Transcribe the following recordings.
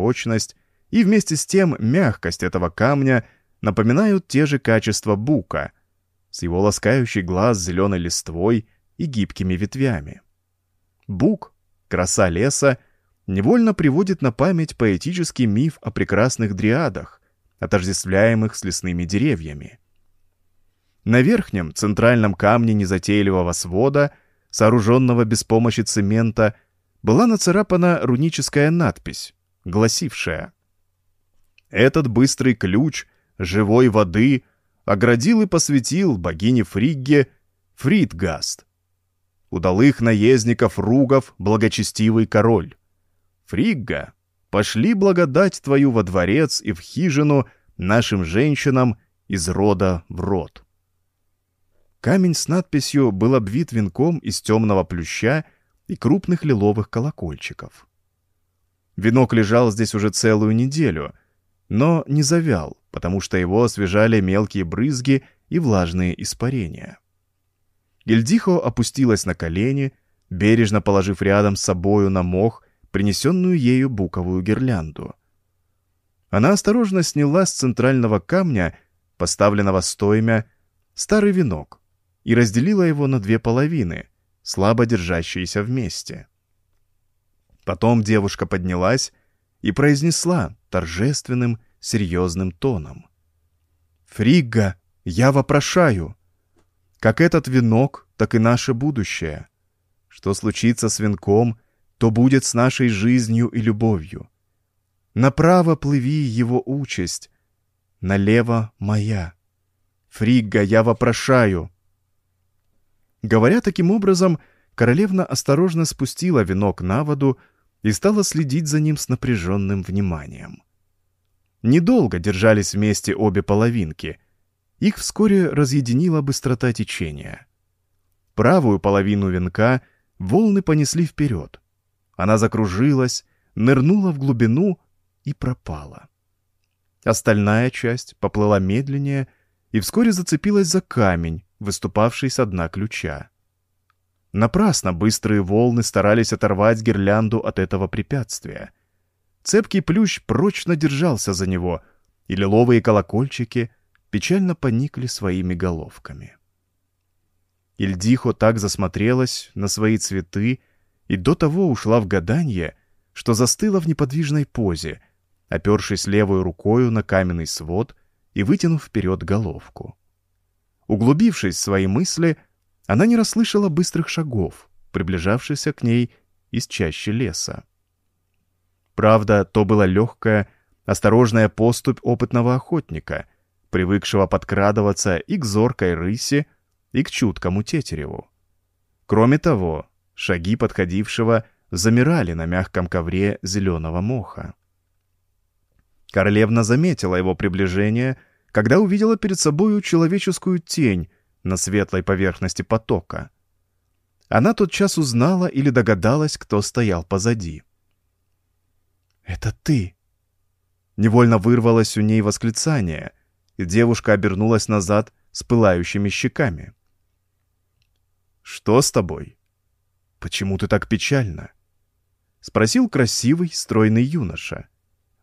прочность и вместе с тем мягкость этого камня напоминают те же качества бука, с его ласкающий глаз зеленой листвой и гибкими ветвями. Бук, краса леса, невольно приводит на память поэтический миф о прекрасных дриадах, отождествляемых с лесными деревьями. На верхнем центральном камне незатейливого свода, сооруженного без помощи цемента, была нацарапана руническая надпись, гласившая «Этот быстрый ключ живой воды оградил и посвятил богине Фригге Фридгаст, удалых наездников Ругов благочестивый король. Фригга, пошли благодать твою во дворец и в хижину нашим женщинам из рода в род». Камень с надписью был обвит венком из темного плюща и крупных лиловых колокольчиков. Венок лежал здесь уже целую неделю, но не завял, потому что его освежали мелкие брызги и влажные испарения. Гильдихо опустилась на колени, бережно положив рядом с собою на мох принесенную ею буковую гирлянду. Она осторожно сняла с центрального камня, поставленного стоймя, старый венок, и разделила его на две половины, слабо держащиеся вместе. Потом девушка поднялась и произнесла торжественным, серьезным тоном. «Фригга, я вопрошаю! Как этот венок, так и наше будущее. Что случится с венком, то будет с нашей жизнью и любовью. Направо плыви его участь, налево моя. Фригга, я вопрошаю!» Говоря таким образом, королевна осторожно спустила венок на воду и стала следить за ним с напряженным вниманием. Недолго держались вместе обе половинки. Их вскоре разъединила быстрота течения. Правую половину венка волны понесли вперед. Она закружилась, нырнула в глубину и пропала. Остальная часть поплыла медленнее и вскоре зацепилась за камень, выступавший с дна ключа. Напрасно быстрые волны старались оторвать гирлянду от этого препятствия. Цепкий плющ прочно держался за него, и лиловые колокольчики печально поникли своими головками. Ильдихо так засмотрелась на свои цветы и до того ушла в гаданье, что застыла в неподвижной позе, опершись левой рукою на каменный свод и вытянув вперед головку. Углубившись в свои мысли, она не расслышала быстрых шагов, приближавшихся к ней из чащи леса. Правда, то была легкая, осторожная поступь опытного охотника, привыкшего подкрадываться и к зоркой рысе, и к чуткому тетереву. Кроме того, шаги подходившего замирали на мягком ковре зеленого моха. Королевна заметила его приближение — когда увидела перед собою человеческую тень на светлой поверхности потока. Она тотчас узнала или догадалась, кто стоял позади. «Это ты!» Невольно вырвалось у ней восклицание, и девушка обернулась назад с пылающими щеками. «Что с тобой? Почему ты так печальна?» — спросил красивый, стройный юноша.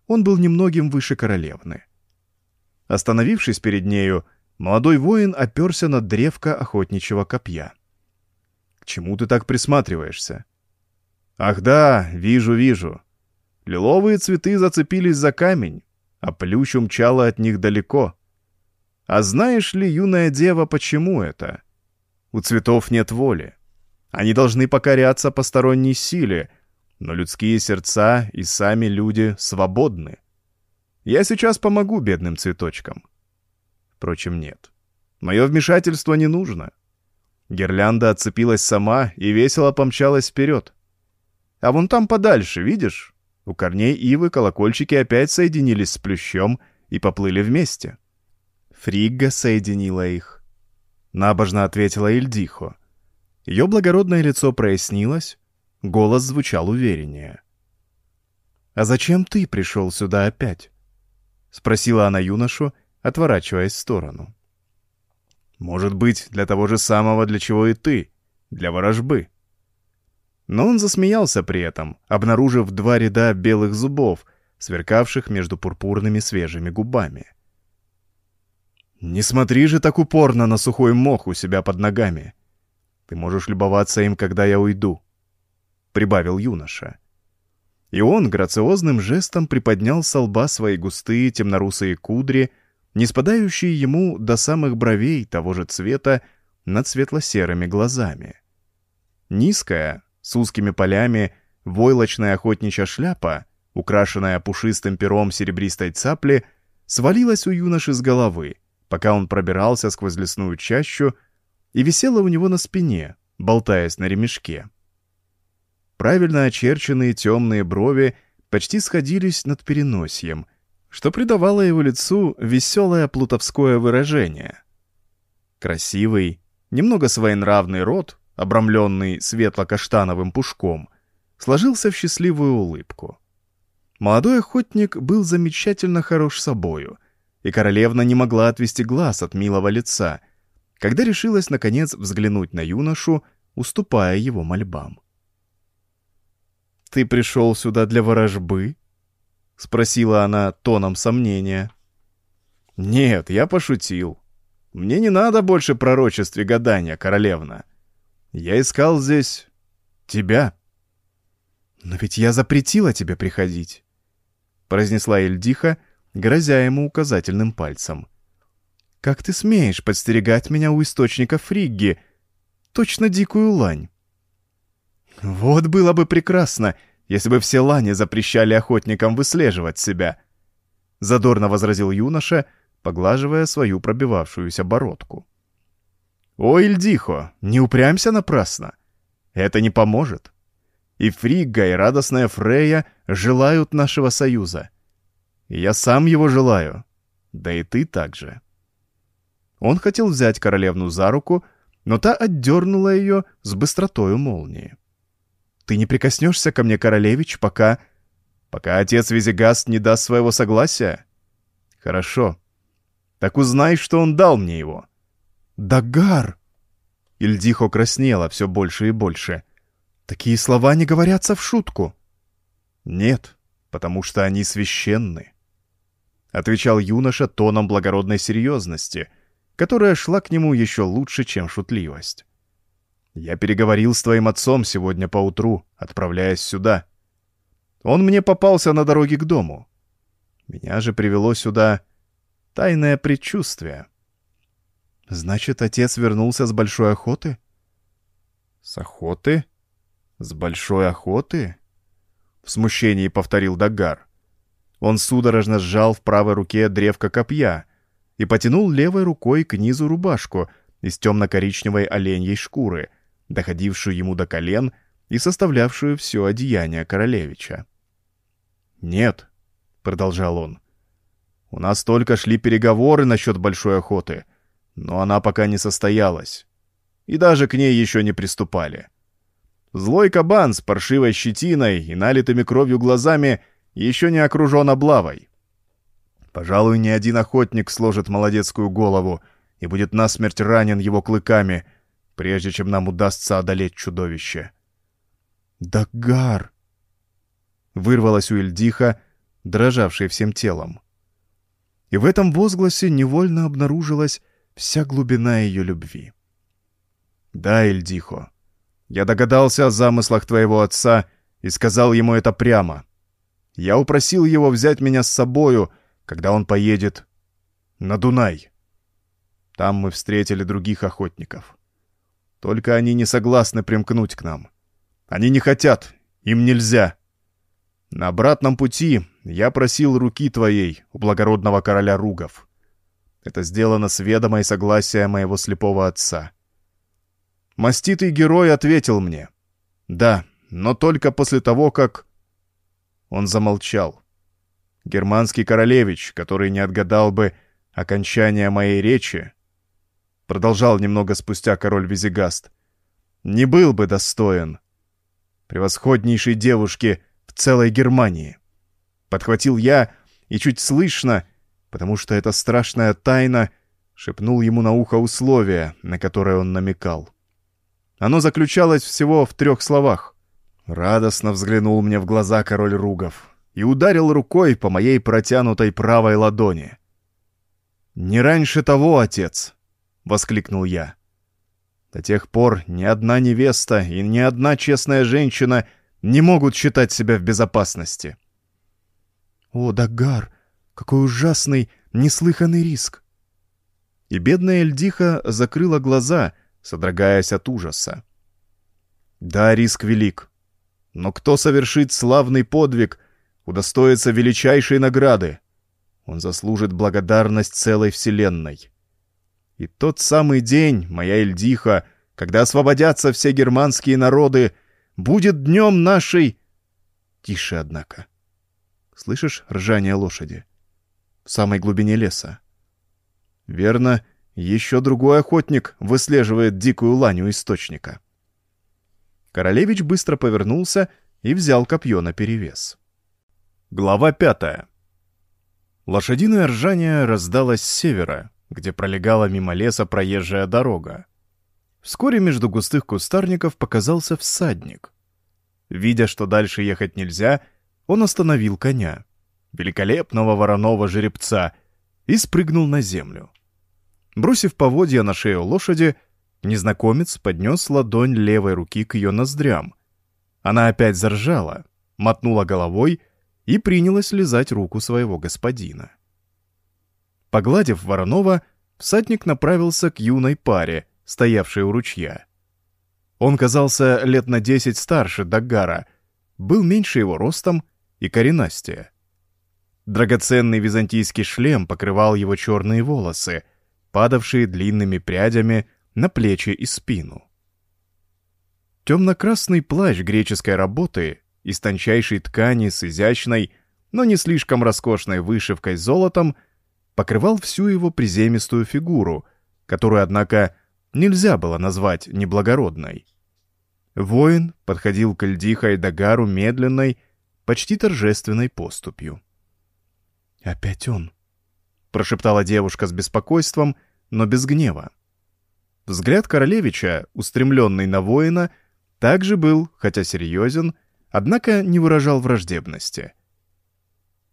Он был немногим выше королевны. Остановившись перед нею, молодой воин оперся на древко охотничьего копья. «К чему ты так присматриваешься?» «Ах да, вижу, вижу. Лиловые цветы зацепились за камень, а плющ умчала от них далеко. А знаешь ли, юная дева, почему это? У цветов нет воли. Они должны покоряться посторонней силе, но людские сердца и сами люди свободны. Я сейчас помогу бедным цветочкам. Впрочем, нет. Мое вмешательство не нужно. Гирлянда отцепилась сама и весело помчалась вперед. А вон там подальше, видишь? У корней ивы колокольчики опять соединились с плющом и поплыли вместе. Фригга соединила их. Набожно ответила Ильдихо. Ее благородное лицо прояснилось, голос звучал увереннее. «А зачем ты пришел сюда опять?» — спросила она юношу, отворачиваясь в сторону. «Может быть, для того же самого, для чего и ты, для ворожбы». Но он засмеялся при этом, обнаружив два ряда белых зубов, сверкавших между пурпурными свежими губами. «Не смотри же так упорно на сухой мох у себя под ногами. Ты можешь любоваться им, когда я уйду», — прибавил юноша. И он грациозным жестом приподнял со лба свои густые темнорусые кудри, не спадающие ему до самых бровей того же цвета над светло-серыми глазами. Низкая, с узкими полями, войлочная охотничья шляпа, украшенная пушистым пером серебристой цапли, свалилась у юноши с головы, пока он пробирался сквозь лесную чащу и висела у него на спине, болтаясь на ремешке. Правильно очерченные темные брови почти сходились над переносием, что придавало его лицу веселое плутовское выражение. Красивый, немного своенравный рот, обрамленный светло-каштановым пушком, сложился в счастливую улыбку. Молодой охотник был замечательно хорош собою, и королевна не могла отвести глаз от милого лица, когда решилась, наконец, взглянуть на юношу, уступая его мольбам. «Ты пришел сюда для ворожбы?» — спросила она тоном сомнения. «Нет, я пошутил. Мне не надо больше пророчеств и гадания, королевна. Я искал здесь тебя». «Но ведь я запретила тебе приходить», — произнесла Эльдиха, грозя ему указательным пальцем. «Как ты смеешь подстерегать меня у источника Фригги? Точно дикую лань». «Вот было бы прекрасно, если бы все лани запрещали охотникам выслеживать себя», — задорно возразил юноша, поглаживая свою пробивавшуюся бородку. «Ой, Ильдихо, не упрямься напрасно. Это не поможет. И Фригга, и радостная Фрея желают нашего союза. И я сам его желаю. Да и ты также». Он хотел взять королевну за руку, но та отдернула ее с быстротою молнии. Ты не прикоснешься ко мне, королевич, пока... Пока отец Визигаст не даст своего согласия? Хорошо. Так узнай, что он дал мне его. Дагар! Ильдихо краснела все больше и больше. Такие слова не говорятся в шутку. Нет, потому что они священны. Отвечал юноша тоном благородной серьезности, которая шла к нему еще лучше, чем шутливость. Я переговорил с твоим отцом сегодня поутру, отправляясь сюда. Он мне попался на дороге к дому. Меня же привело сюда тайное предчувствие. Значит, отец вернулся с большой охоты? С охоты? С большой охоты? В смущении повторил Дагар. Он судорожно сжал в правой руке древко копья и потянул левой рукой к низу рубашку из темно-коричневой оленьей шкуры — доходившую ему до колен и составлявшую все одеяние королевича. «Нет», — продолжал он, — «у нас только шли переговоры насчет большой охоты, но она пока не состоялась, и даже к ней еще не приступали. Злой кабан с паршивой щетиной и налитыми кровью глазами еще не окружен облавой. Пожалуй, ни один охотник сложит молодецкую голову и будет насмерть ранен его клыками — прежде чем нам удастся одолеть чудовище. «Дагар!» — вырвалась у Эльдиха, дрожавшей всем телом. И в этом возгласе невольно обнаружилась вся глубина ее любви. «Да, Эльдихо, я догадался о замыслах твоего отца и сказал ему это прямо. Я упросил его взять меня с собою, когда он поедет на Дунай. Там мы встретили других охотников. Только они не согласны примкнуть к нам. Они не хотят, им нельзя. На обратном пути я просил руки твоей у благородного короля Ругов. Это сделано с ведома и согласия моего слепого отца. Маститый герой ответил мне. Да, но только после того, как... Он замолчал. Германский королевич, который не отгадал бы окончания моей речи, продолжал немного спустя король Визигаст, не был бы достоин превосходнейшей девушки в целой Германии. Подхватил я и чуть слышно, потому что это страшная тайна, шепнул ему на ухо условие, на которое он намекал. Оно заключалось всего в трех словах. Радостно взглянул мне в глаза король Ругов и ударил рукой по моей протянутой правой ладони. «Не раньше того, отец!» — воскликнул я. До тех пор ни одна невеста и ни одна честная женщина не могут считать себя в безопасности. «О, Дагар, какой ужасный, неслыханный риск!» И бедная Эльдиха закрыла глаза, содрогаясь от ужаса. Да, риск велик. Но кто совершит славный подвиг, удостоится величайшей награды. Он заслужит благодарность целой вселенной. И тот самый день, моя Эльдиха, когда освободятся все германские народы, будет днем нашей... Тише, однако. Слышишь ржание лошади? В самой глубине леса. Верно, еще другой охотник выслеживает дикую ланю источника. Королевич быстро повернулся и взял копье наперевес. Глава пятая. Лошадиное ржание раздалось с севера, где пролегала мимо леса проезжая дорога. Вскоре между густых кустарников показался всадник. Видя, что дальше ехать нельзя, он остановил коня, великолепного вороного жеребца, и спрыгнул на землю. Бросив поводья на шею лошади, незнакомец поднес ладонь левой руки к ее ноздрям. Она опять заржала, мотнула головой и принялась лизать руку своего господина. Погладив Воронова, всадник направился к юной паре, стоявшей у ручья. Он казался лет на десять старше Даггара, был меньше его ростом и коренастее. Драгоценный византийский шлем покрывал его черные волосы, падавшие длинными прядями на плечи и спину. Темно-красный плащ греческой работы из тончайшей ткани с изящной, но не слишком роскошной вышивкой золотом покрывал всю его приземистую фигуру, которую, однако, нельзя было назвать неблагородной. Воин подходил к Эльдиха и Дагару медленной, почти торжественной поступью. «Опять он», — прошептала девушка с беспокойством, но без гнева. Взгляд королевича, устремленный на воина, также был, хотя серьезен, однако не выражал враждебности.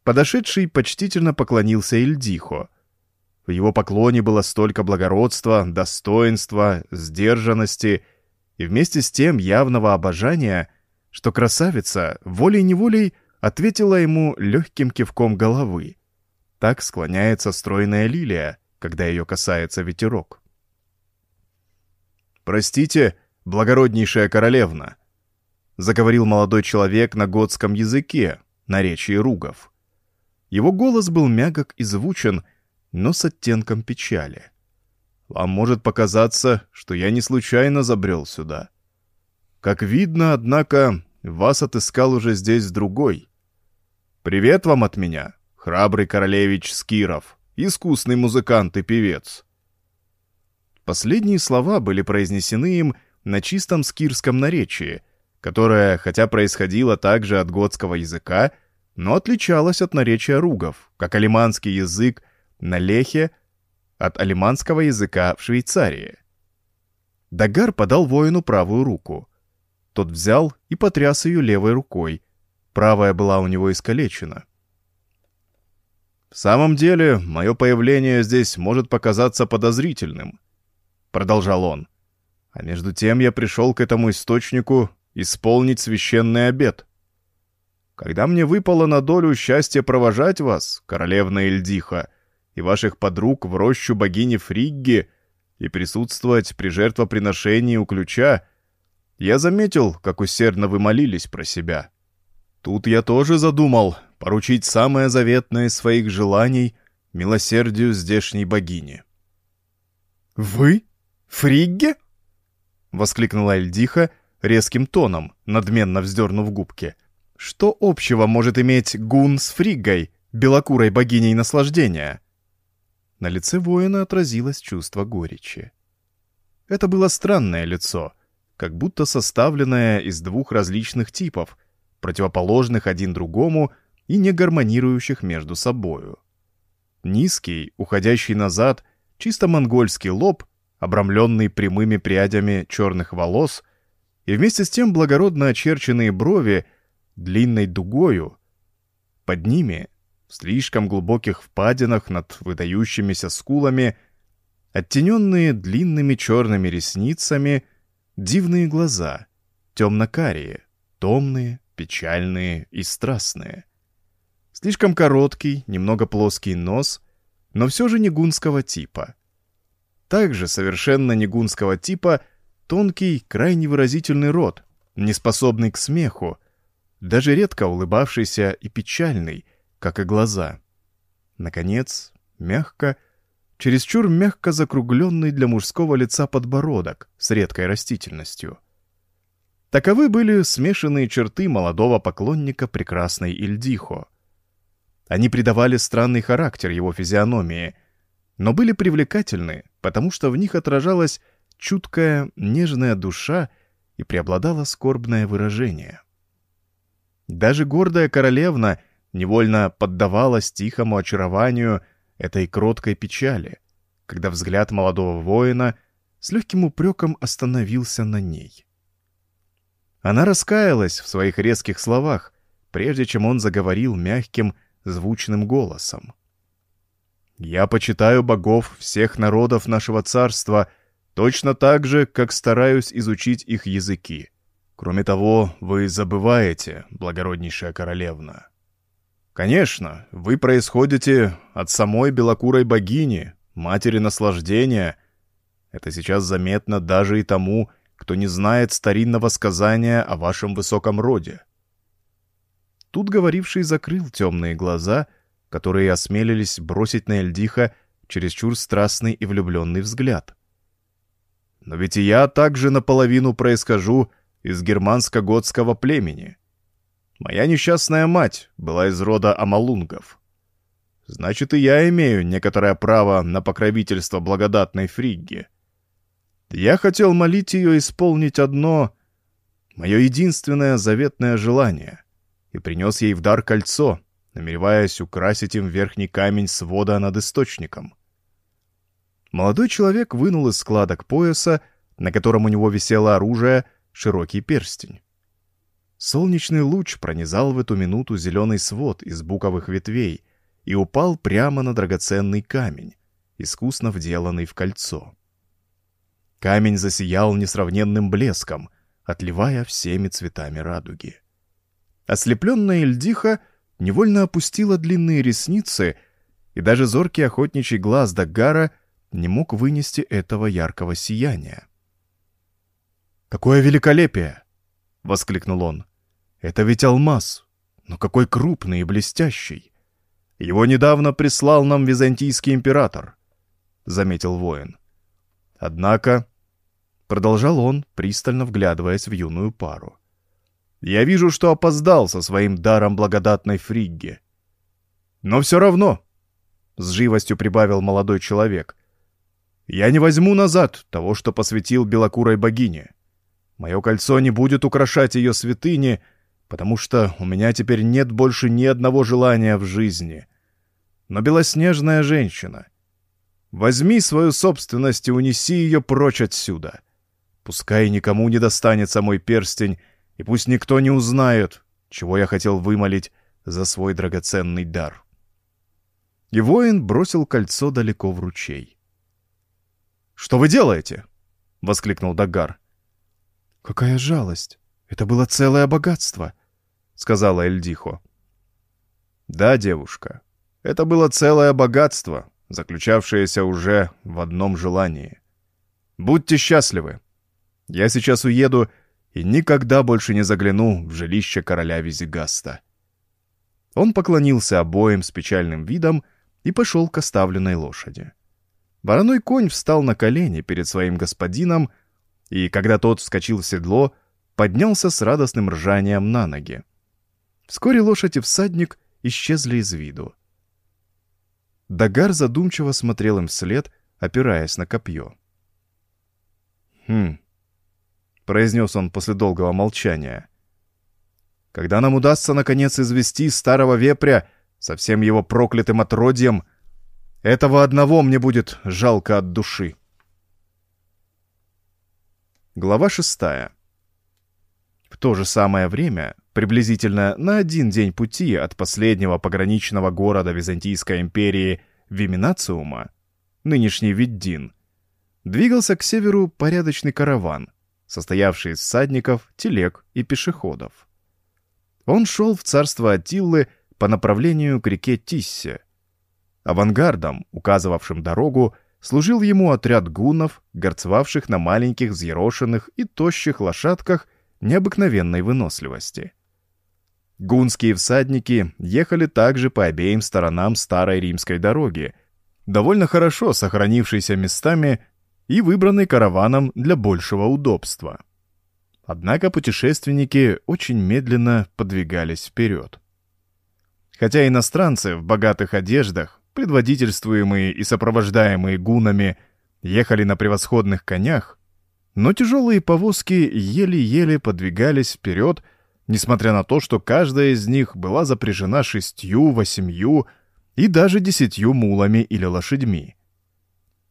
Подошедший почтительно поклонился Ильдихо. В его поклоне было столько благородства, достоинства, сдержанности и вместе с тем явного обожания, что красавица волей-неволей ответила ему легким кивком головы. Так склоняется стройная лилия, когда ее касается ветерок. «Простите, благороднейшая королевна», — заговорил молодой человек на готском языке, наречии ругов. Его голос был мягок и звучен, но с оттенком печали. «Вам может показаться, что я не случайно забрел сюда. Как видно, однако, вас отыскал уже здесь другой. Привет вам от меня, храбрый королевич Скиров, искусный музыкант и певец». Последние слова были произнесены им на чистом скирском наречии, которое, хотя происходило также от готского языка, но отличалась от наречия ругов, как алиманский язык на Лехе от алиманского языка в Швейцарии. Дагар подал воину правую руку. Тот взял и потряс ее левой рукой. Правая была у него искалечена. «В самом деле, мое появление здесь может показаться подозрительным», — продолжал он. «А между тем я пришел к этому источнику исполнить священный обет». Когда мне выпало на долю счастье провожать вас, королевна Эльдиха, и ваших подруг в рощу богини Фригги и присутствовать при жертвоприношении у ключа, я заметил, как усердно вы молились про себя. Тут я тоже задумал поручить самое заветное из своих желаний милосердию здешней богини. «Вы? Фригге?» — воскликнула Эльдиха резким тоном, надменно вздернув губки — что общего может иметь Гун с Фриггой, белокурой богиней наслаждения? На лице воина отразилось чувство горечи. Это было странное лицо, как будто составленное из двух различных типов, противоположных один другому и не гармонирующих между собою. Низкий, уходящий назад, чисто монгольский лоб, обрамленный прямыми прядями черных волос, и вместе с тем благородно очерченные брови длинной дугою, Под ними, в слишком глубоких впадинах над выдающимися скулами, оттененные длинными черными ресницами, дивные глаза, темно-карие, томные, печальные и страстные. Слишком короткий, немного плоский нос, но все же не гунского типа. Также совершенно не гунского типа тонкий, крайне выразительный рот, неспособный к смеху, даже редко улыбавшийся и печальный, как и глаза. Наконец, мягко, чересчур мягко закругленный для мужского лица подбородок с редкой растительностью. Таковы были смешанные черты молодого поклонника прекрасной Ильдихо. Они придавали странный характер его физиономии, но были привлекательны, потому что в них отражалась чуткая, нежная душа и преобладало скорбное выражение. Даже гордая королевна невольно поддавалась тихому очарованию этой кроткой печали, когда взгляд молодого воина с легким упреком остановился на ней. Она раскаялась в своих резких словах, прежде чем он заговорил мягким, звучным голосом. «Я почитаю богов всех народов нашего царства точно так же, как стараюсь изучить их языки. Кроме того, вы забываете, благороднейшая королевна. Конечно, вы происходите от самой белокурой богини, матери наслаждения. Это сейчас заметно даже и тому, кто не знает старинного сказания о вашем высоком роде. Тут говоривший закрыл темные глаза, которые осмелились бросить на Эльдиха чересчур страстный и влюбленный взгляд. Но ведь и я также наполовину происхожу из германско-готского племени. Моя несчастная мать была из рода амалунгов. Значит, и я имею некоторое право на покровительство благодатной Фригги. Я хотел молить ее исполнить одно, мое единственное заветное желание и принес ей в дар кольцо, намереваясь украсить им верхний камень свода над источником. Молодой человек вынул из складок пояса, на котором у него висело оружие, широкий перстень. Солнечный луч пронизал в эту минуту зеленый свод из буковых ветвей и упал прямо на драгоценный камень, искусно вделанный в кольцо. Камень засиял несравненным блеском, отливая всеми цветами радуги. Ослепленная Эльдиха невольно опустила длинные ресницы, и даже зоркий охотничий глаз Даггара не мог вынести этого яркого сияния. «Какое великолепие!» — воскликнул он. «Это ведь алмаз, но какой крупный и блестящий! Его недавно прислал нам византийский император», — заметил воин. «Однако...» — продолжал он, пристально вглядываясь в юную пару. Я вижу, что опоздал со своим даром благодатной Фригге. Но все равно, — с живостью прибавил молодой человек, — я не возьму назад того, что посвятил белокурой богине. Мое кольцо не будет украшать ее святыни, потому что у меня теперь нет больше ни одного желания в жизни. Но белоснежная женщина, возьми свою собственность и унеси ее прочь отсюда. Пускай никому не достанется мой перстень, и пусть никто не узнает, чего я хотел вымолить за свой драгоценный дар. И воин бросил кольцо далеко в ручей. «Что вы делаете?» — воскликнул Дагар. «Какая жалость! Это было целое богатство!» — сказала Эльдихо. «Да, девушка, это было целое богатство, заключавшееся уже в одном желании. Будьте счастливы. Я сейчас уеду и никогда больше не загляну в жилище короля Визигаста. Он поклонился обоим с печальным видом и пошел к оставленной лошади. Вороной конь встал на колени перед своим господином, и, когда тот вскочил в седло, поднялся с радостным ржанием на ноги. Вскоре лошадь и всадник исчезли из виду. Дагар задумчиво смотрел им вслед, опираясь на копье. «Хм, — произнес он после долгого молчания. «Когда нам удастся, наконец, извести старого вепря со всем его проклятым отродьем, этого одного мне будет жалко от души». Глава шестая. В то же самое время приблизительно на один день пути от последнего пограничного города Византийской империи Виминациума, нынешний Виддин, двигался к северу порядочный караван, состоявший из всадников, телег и пешеходов. Он шел в царство Атиллы по направлению к реке Тиссе. Авангардом, указывавшим дорогу, служил ему отряд гуннов, горцевавших на маленьких взъерошенных и тощих лошадках необыкновенной выносливости. Гунские всадники ехали также по обеим сторонам старой римской дороги, довольно хорошо сохранившейся местами и выбранной караваном для большего удобства. Однако путешественники очень медленно подвигались вперед. Хотя иностранцы в богатых одеждах, предводительствуемые и сопровождаемые гунами, ехали на превосходных конях, но тяжелые повозки еле-еле подвигались вперед, несмотря на то, что каждая из них была запряжена шестью, восемью и даже десятью мулами или лошадьми.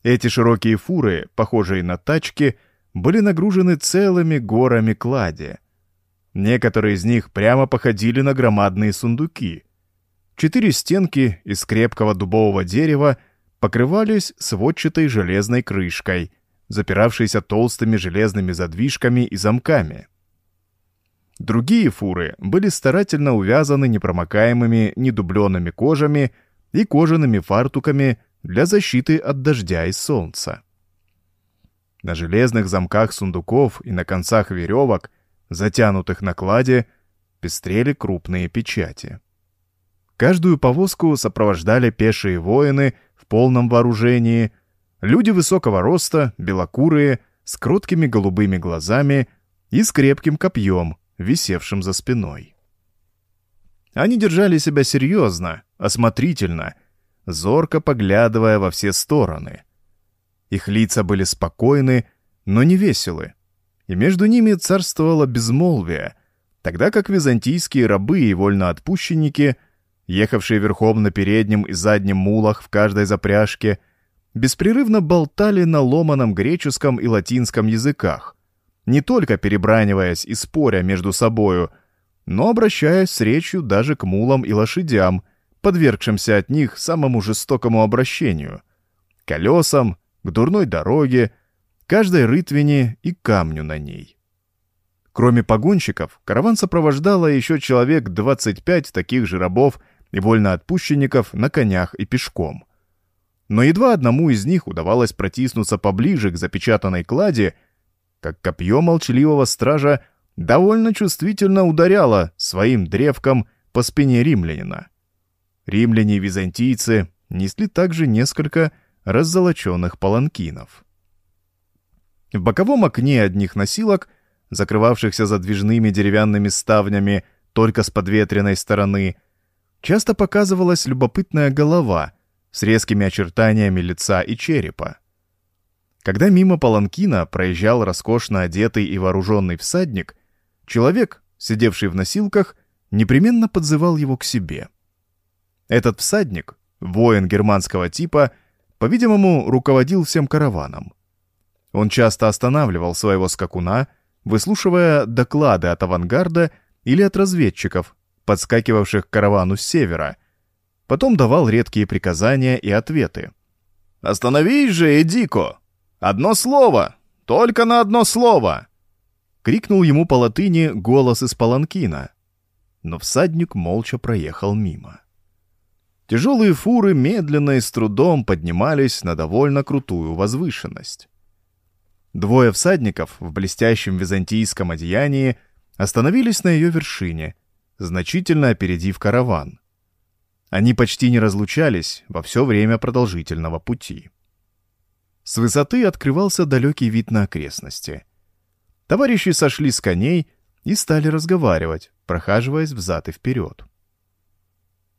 Эти широкие фуры, похожие на тачки, были нагружены целыми горами клади. Некоторые из них прямо походили на громадные сундуки. Четыре стенки из крепкого дубового дерева покрывались сводчатой железной крышкой, запиравшейся толстыми железными задвижками и замками. Другие фуры были старательно увязаны непромокаемыми недубленными кожами и кожаными фартуками для защиты от дождя и солнца. На железных замках сундуков и на концах веревок, затянутых на кладе, пестрели крупные печати. Каждую повозку сопровождали пешие воины в полном вооружении, люди высокого роста, белокурые, с кроткими голубыми глазами и с крепким копьем, висевшим за спиной. Они держали себя серьезно, осмотрительно зорко поглядывая во все стороны. Их лица были спокойны, но не веселы, и между ними царствовало безмолвие, тогда как византийские рабы и вольноотпущенники, ехавшие верхом на переднем и заднем мулах в каждой запряжке, беспрерывно болтали на ломаном греческом и латинском языках, не только перебраниваясь и споря между собою, но обращаясь с речью даже к мулам и лошадям, подвергшимся от них самому жестокому обращению, колесам, к дурной дороге, каждой рытвине и камню на ней. Кроме погонщиков, караван сопровождало еще человек 25 таких же рабов и вольноотпущенников на конях и пешком. Но едва одному из них удавалось протиснуться поближе к запечатанной кладе, как копье молчаливого стража довольно чувствительно ударяло своим древком по спине римлянина. Римляне и византийцы несли также несколько раззолоченных паланкинов. В боковом окне одних носилок, закрывавшихся задвижными деревянными ставнями только с подветренной стороны, часто показывалась любопытная голова с резкими очертаниями лица и черепа. Когда мимо паланкина проезжал роскошно одетый и вооруженный всадник, человек, сидевший в носилках, непременно подзывал его к себе. Этот всадник, воин германского типа, по-видимому, руководил всем караваном. Он часто останавливал своего скакуна, выслушивая доклады от авангарда или от разведчиков, подскакивавших к каравану с севера. Потом давал редкие приказания и ответы. «Остановись же, Эдико! Одно слово! Только на одно слово!» Крикнул ему по латыни голос из паланкина. Но всадник молча проехал мимо. Тяжелые фуры медленно и с трудом поднимались на довольно крутую возвышенность. Двое всадников в блестящем византийском одеянии остановились на ее вершине, значительно опередив караван. Они почти не разлучались во все время продолжительного пути. С высоты открывался далекий вид на окрестности. Товарищи сошли с коней и стали разговаривать, прохаживаясь взад и вперед.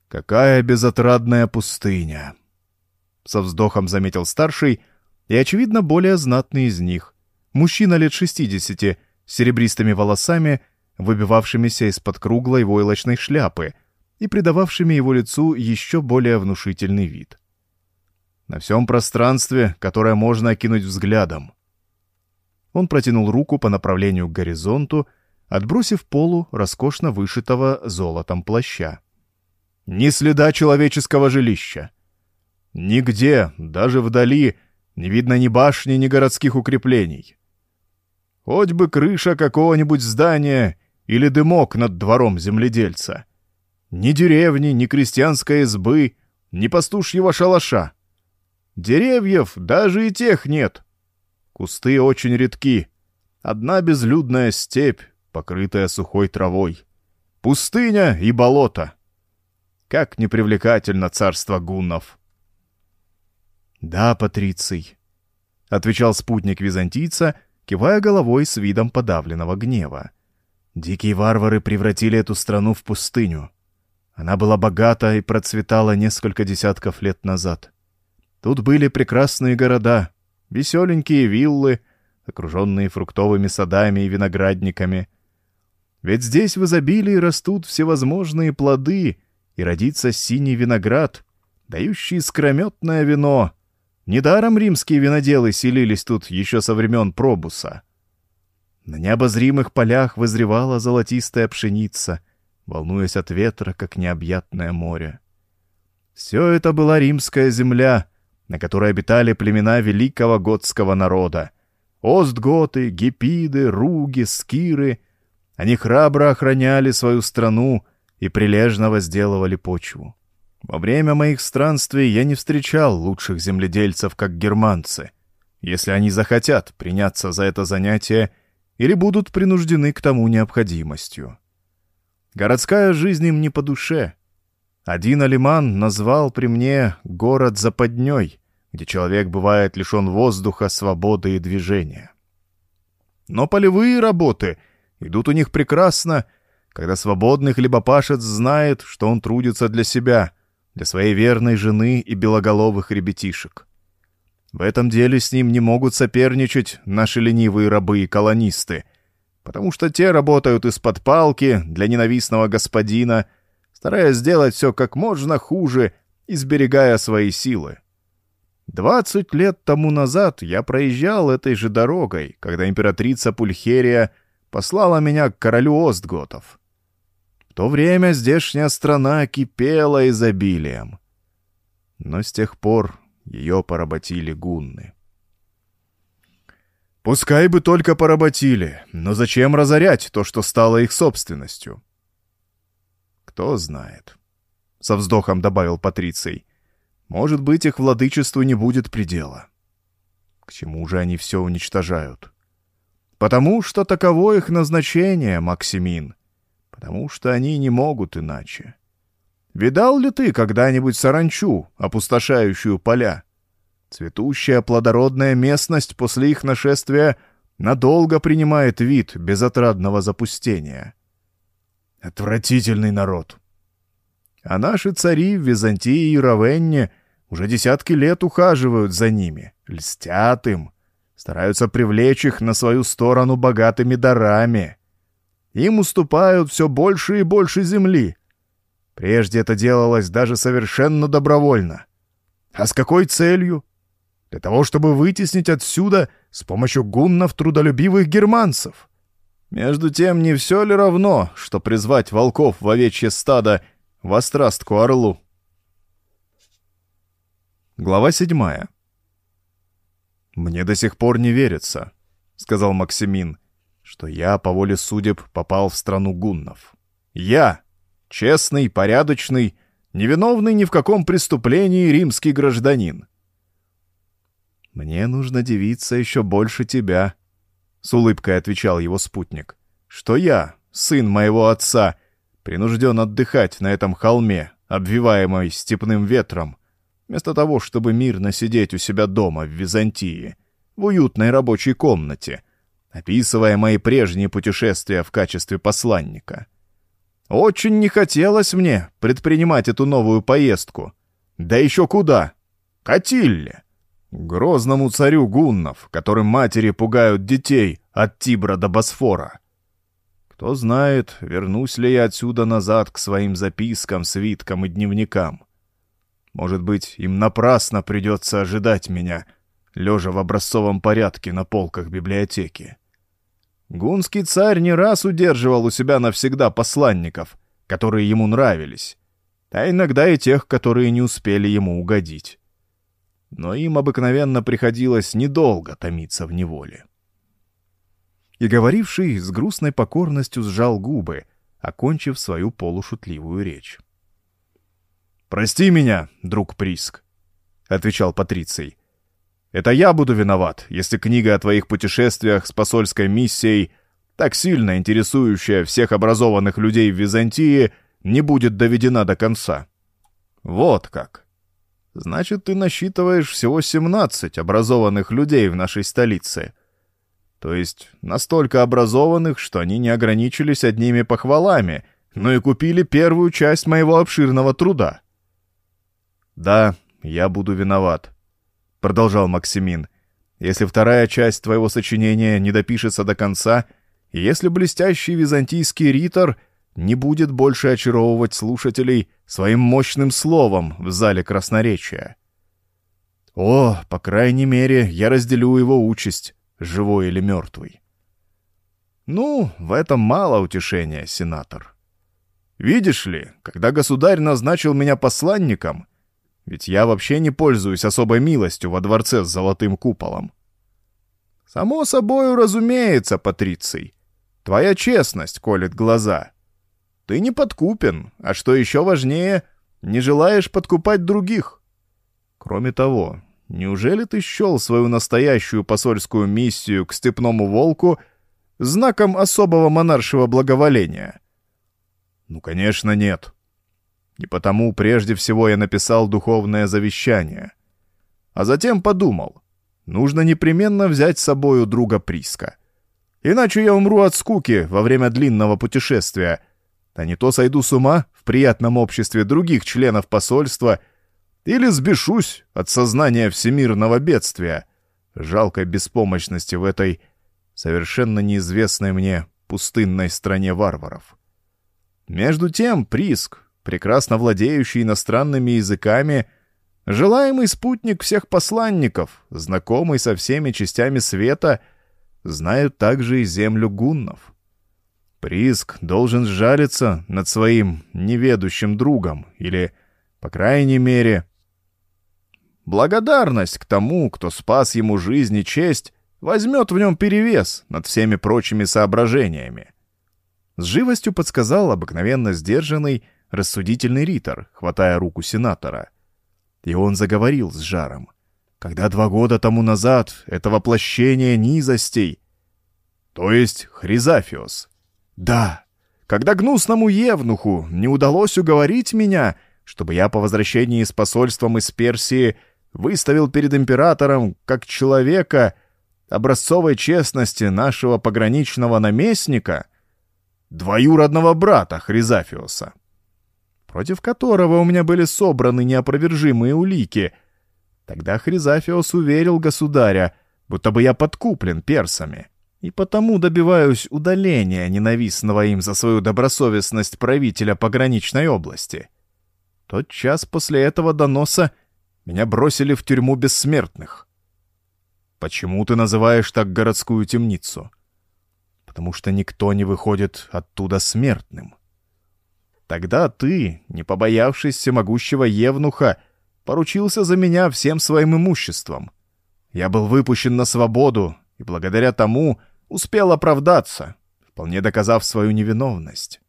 Какая безотрадная пустыня! Со вздохом заметил старший и, очевидно, более знатный из них. Мужчина лет шестидесяти, с серебристыми волосами, выбивавшимися из-под круглой войлочной шляпы и придававшими его лицу еще более внушительный вид. На всем пространстве, которое можно окинуть взглядом. Он протянул руку по направлению к горизонту, отбросив полу роскошно вышитого золотом плаща. Ни следа человеческого жилища. Нигде, даже вдали, не видно ни башни, ни городских укреплений. Хоть бы крыша какого-нибудь здания или дымок над двором земледельца. Ни деревни, ни крестьянской избы, ни пастушьего шалаша. Деревьев даже и тех нет. Кусты очень редки. Одна безлюдная степь, покрытая сухой травой. Пустыня и болото. Как непривлекательно царство гуннов. «Да, Патриций», — отвечал спутник византийца, кивая головой с видом подавленного гнева. «Дикие варвары превратили эту страну в пустыню. Она была богата и процветала несколько десятков лет назад. Тут были прекрасные города, веселенькие виллы, окруженные фруктовыми садами и виноградниками. Ведь здесь в изобилии растут всевозможные плоды, и родится синий виноград, дающий скрометное вино. Недаром римские виноделы селились тут еще со времен Пробуса. На необозримых полях вызревала золотистая пшеница — волнуясь от ветра, как необъятное море. Все это была римская земля, на которой обитали племена великого готского народа. Остготы, гепиды, руги, скиры. Они храбро охраняли свою страну и прилежно возделывали почву. Во время моих странствий я не встречал лучших земледельцев, как германцы, если они захотят приняться за это занятие или будут принуждены к тому необходимостью. Городская жизнь им не по душе. Один алиман назвал при мне город западней, где человек бывает лишен воздуха, свободы и движения. Но полевые работы идут у них прекрасно, когда свободный хлебопашец знает, что он трудится для себя, для своей верной жены и белоголовых ребятишек. В этом деле с ним не могут соперничать наши ленивые рабы и колонисты — потому что те работают из-под палки для ненавистного господина, стараясь сделать все как можно хуже и сберегая свои силы. Двадцать лет тому назад я проезжал этой же дорогой, когда императрица Пульхерия послала меня к королю Остготов. В то время здешняя страна кипела изобилием. Но с тех пор ее поработили гунны. Пускай бы только поработили, но зачем разорять то, что стало их собственностью? Кто знает. Со вздохом добавил Патриций. Может быть, их владычеству не будет предела. К чему же они все уничтожают? Потому что таково их назначение, Максимин. Потому что они не могут иначе. Видал ли ты когда-нибудь саранчу, опустошающую поля? Цветущая плодородная местность после их нашествия надолго принимает вид безотрадного запустения. Отвратительный народ. А наши цари в Византии и Равенне уже десятки лет ухаживают за ними, льстят им, стараются привлечь их на свою сторону богатыми дарами. Им уступают все больше и больше земли. Прежде это делалось даже совершенно добровольно. А с какой целью? для того, чтобы вытеснить отсюда с помощью гуннов трудолюбивых германцев. Между тем, не все ли равно, что призвать волков в овечье стадо в острастку орлу? Глава седьмая. «Мне до сих пор не верится», — сказал Максимин, «что я, по воле судеб, попал в страну гуннов. Я, честный, порядочный, невиновный ни в каком преступлении римский гражданин. «Мне нужно девиться еще больше тебя», — с улыбкой отвечал его спутник. «Что я, сын моего отца, принужден отдыхать на этом холме, обвиваемой степным ветром, вместо того, чтобы мирно сидеть у себя дома в Византии, в уютной рабочей комнате, описывая мои прежние путешествия в качестве посланника. Очень не хотелось мне предпринимать эту новую поездку. Да еще куда? Катилле грозному царю гуннов, которым матери пугают детей от Тибра до Босфора. Кто знает, вернусь ли я отсюда назад к своим запискам, свиткам и дневникам. Может быть, им напрасно придется ожидать меня, лежа в образцовом порядке на полках библиотеки. Гунский царь не раз удерживал у себя навсегда посланников, которые ему нравились, а иногда и тех, которые не успели ему угодить. Но им обыкновенно приходилось недолго томиться в неволе. И говоривший с грустной покорностью сжал губы, окончив свою полушутливую речь. «Прости меня, друг Приск», — отвечал Патриций. «Это я буду виноват, если книга о твоих путешествиях с посольской миссией, так сильно интересующая всех образованных людей в Византии, не будет доведена до конца». «Вот как. Значит, ты насчитываешь всего 17 образованных людей в нашей столице. То есть настолько образованных, что они не ограничились одними похвалами, но и купили первую часть моего обширного труда». «Да, я буду виноват», — продолжал Максимин. «Если вторая часть твоего сочинения не допишется до конца, если блестящий византийский ритор не будет больше очаровывать слушателей своим мощным словом в зале красноречия. О, по крайней мере, я разделю его участь, живой или мертвый. Ну, в этом мало утешения, сенатор. Видишь ли, когда государь назначил меня посланником, ведь я вообще не пользуюсь особой милостью во дворце с золотым куполом. Само собою разумеется, Патриций. Твоя честность колет глаза. Ты не подкупен, а что еще важнее, не желаешь подкупать других. Кроме того, неужели ты счел свою настоящую посольскую миссию к степному волку знаком особого монаршего благоволения? Ну, конечно, нет. И потому прежде всего я написал духовное завещание. А затем подумал, нужно непременно взять с собою друга Приска. Иначе я умру от скуки во время длинного путешествия, а не то сойду с ума в приятном обществе других членов посольства или сбешусь от сознания всемирного бедствия, жалкой беспомощности в этой совершенно неизвестной мне пустынной стране варваров. Между тем Приск, прекрасно владеющий иностранными языками, желаемый спутник всех посланников, знакомый со всеми частями света, знают также и землю гуннов. Приск должен сжалиться над своим неведущим другом или, по крайней мере, благодарность к тому, кто спас ему жизнь и честь, возьмет в нем перевес над всеми прочими соображениями. С живостью подсказал обыкновенно сдержанный, рассудительный ритор, хватая руку сенатора. И он заговорил с жаром. Когда два года тому назад это воплощение низостей, то есть Хризафиос, да, когда гнусному Евнуху не удалось уговорить меня, чтобы я по возвращении с посольством из Персии выставил перед императором как человека образцовой честности нашего пограничного наместника, двоюродного брата Хризафиоса против которого у меня были собраны неопровержимые улики. Тогда Хризафиос уверил государя, будто бы я подкуплен персами, и потому добиваюсь удаления ненавистного им за свою добросовестность правителя пограничной области. Тот час после этого доноса меня бросили в тюрьму бессмертных. Почему ты называешь так городскую темницу? Потому что никто не выходит оттуда смертным. Тогда ты, не побоявшись всемогущего Евнуха, поручился за меня всем своим имуществом. Я был выпущен на свободу и благодаря тому успел оправдаться, вполне доказав свою невиновность.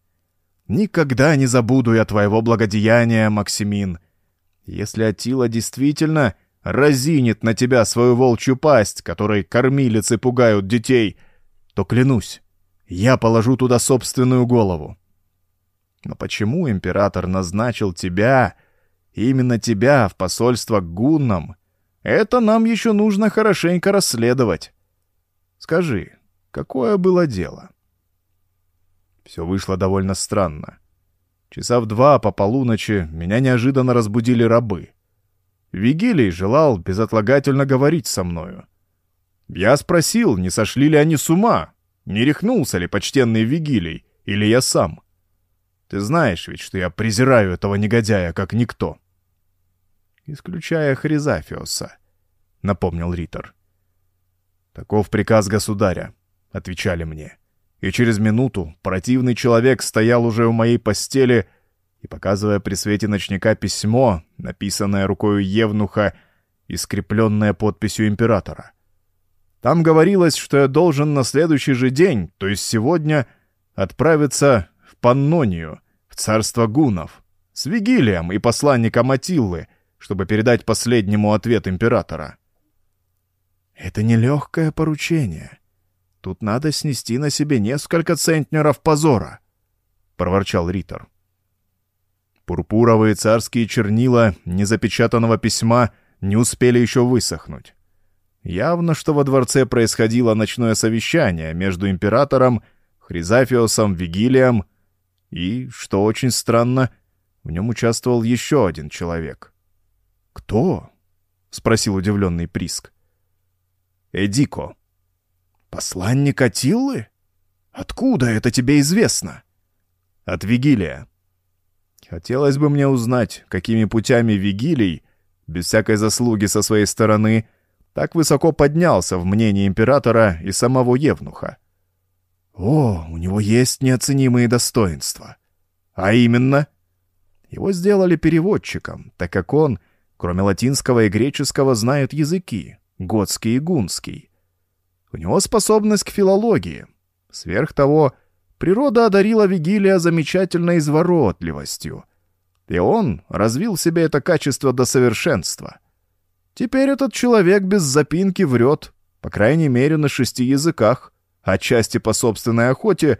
Никогда не забуду я твоего благодеяния, Максимин. Если Атила действительно разинет на тебя свою волчью пасть, которой кормилицы пугают детей, то клянусь, я положу туда собственную голову. Но почему император назначил тебя, именно тебя, в посольство к гуннам? Это нам еще нужно хорошенько расследовать. Скажи, какое было дело? Все вышло довольно странно. Часа в два по полуночи меня неожиданно разбудили рабы. Вигилий желал безотлагательно говорить со мною. Я спросил, не сошли ли они с ума, не рехнулся ли почтенный Вигилий, или я сам. Ты знаешь ведь, что я презираю этого негодяя, как никто. Исключая Хризафиоса, напомнил Ритор. Таков приказ государя, отвечали мне. И через минуту противный человек стоял уже у моей постели и, показывая при свете ночника письмо, написанное рукою Евнуха и скрепленное подписью императора. Там говорилось, что я должен на следующий же день, то есть сегодня, отправиться Паннонию, в царство гунов, с Вигилием и посланником Атиллы, чтобы передать последнему ответ императора. Это нелегкое поручение. Тут надо снести на себе несколько центнеров позора, — проворчал Риттер. Пурпуровые царские чернила незапечатанного письма не успели еще высохнуть. Явно, что во дворце происходило ночное совещание между императором, Хризафиосом, Вигилием и, что очень странно, в нем участвовал еще один человек. «Кто?» — спросил удивленный Приск. «Эдико». «Посланник Атиллы? Откуда это тебе известно?» «От Вигилия». Хотелось бы мне узнать, какими путями Вигилий, без всякой заслуги со своей стороны, так высоко поднялся в мнении императора и самого Евнуха. О, у него есть неоценимые достоинства. А именно, его сделали переводчиком, так как он, кроме латинского и греческого, знает языки — готский и гунский. У него способность к филологии. Сверх того, природа одарила Вигилия замечательной изворотливостью. И он развил себе это качество до совершенства — Теперь этот человек без запинки врет, по крайней мере, на шести языках, отчасти по собственной охоте,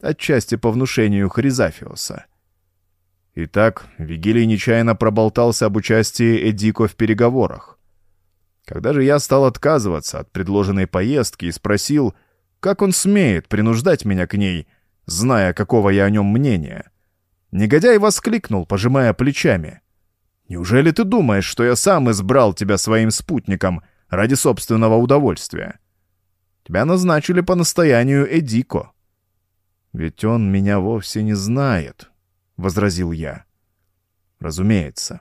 отчасти по внушению Хризафиоса. Итак, Вигилий нечаянно проболтался об участии Эдико в переговорах. Когда же я стал отказываться от предложенной поездки и спросил, как он смеет принуждать меня к ней, зная, какого я о нем мнения, негодяй воскликнул, пожимая плечами — Неужели ты думаешь, что я сам избрал тебя своим спутником ради собственного удовольствия? Тебя назначили по настоянию Эдико. Ведь он меня вовсе не знает, — возразил я. Разумеется.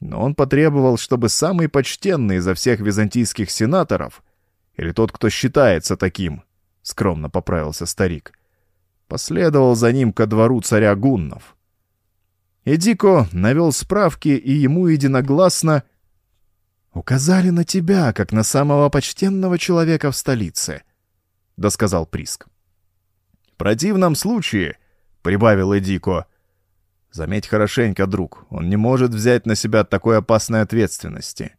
Но он потребовал, чтобы самый почтенный изо всех византийских сенаторов, или тот, кто считается таким, — скромно поправился старик, — последовал за ним ко двору царя Гуннов. Эдико навел справки, и ему единогласно «Указали на тебя, как на самого почтенного человека в столице», — досказал Приск. «В противном случае», — прибавил Эдико, — «заметь хорошенько, друг, он не может взять на себя такой опасной ответственности.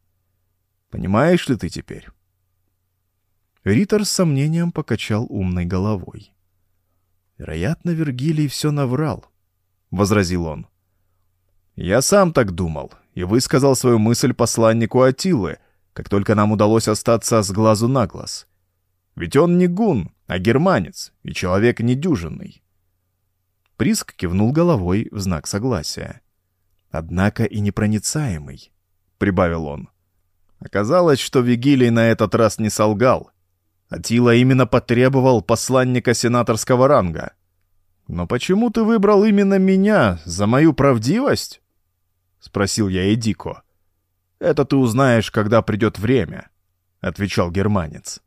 Понимаешь ли ты теперь?» Риттер с сомнением покачал умной головой. «Вероятно, Вергилий все наврал», — возразил он. Я сам так думал и высказал свою мысль посланнику Атилы, как только нам удалось остаться с глазу на глаз. Ведь он не гун, а германец и человек недюжинный. Приск кивнул головой в знак согласия. «Однако и непроницаемый», — прибавил он. Оказалось, что Вигилий на этот раз не солгал. Атила именно потребовал посланника сенаторского ранга. «Но почему ты выбрал именно меня? За мою правдивость?» — спросил я Эдико. «Это ты узнаешь, когда придет время», — отвечал германец.